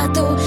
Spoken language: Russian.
красоту